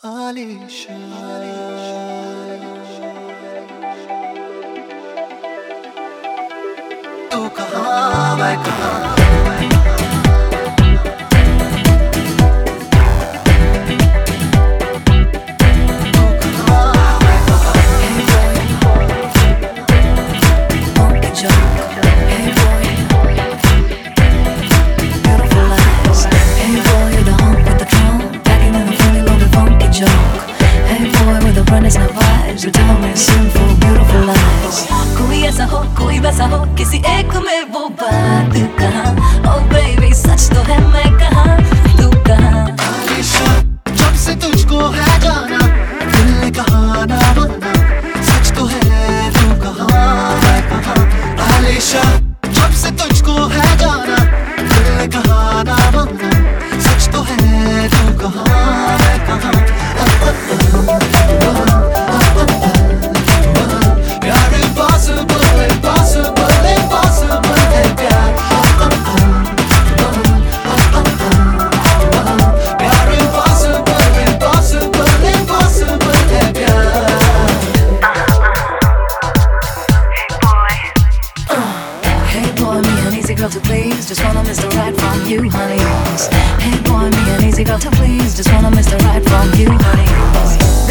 Alisha, Alicia. तू कहाँ मैं कहाँ runners and wives We're doing with sinful, beautiful lives कोई ऐसा हो, कोई वैसा हो किसी एक में वो बात wanna miss the ride from you, honey. Hey boy, me an easy girl to please. Just wanna miss the ride from you, honey.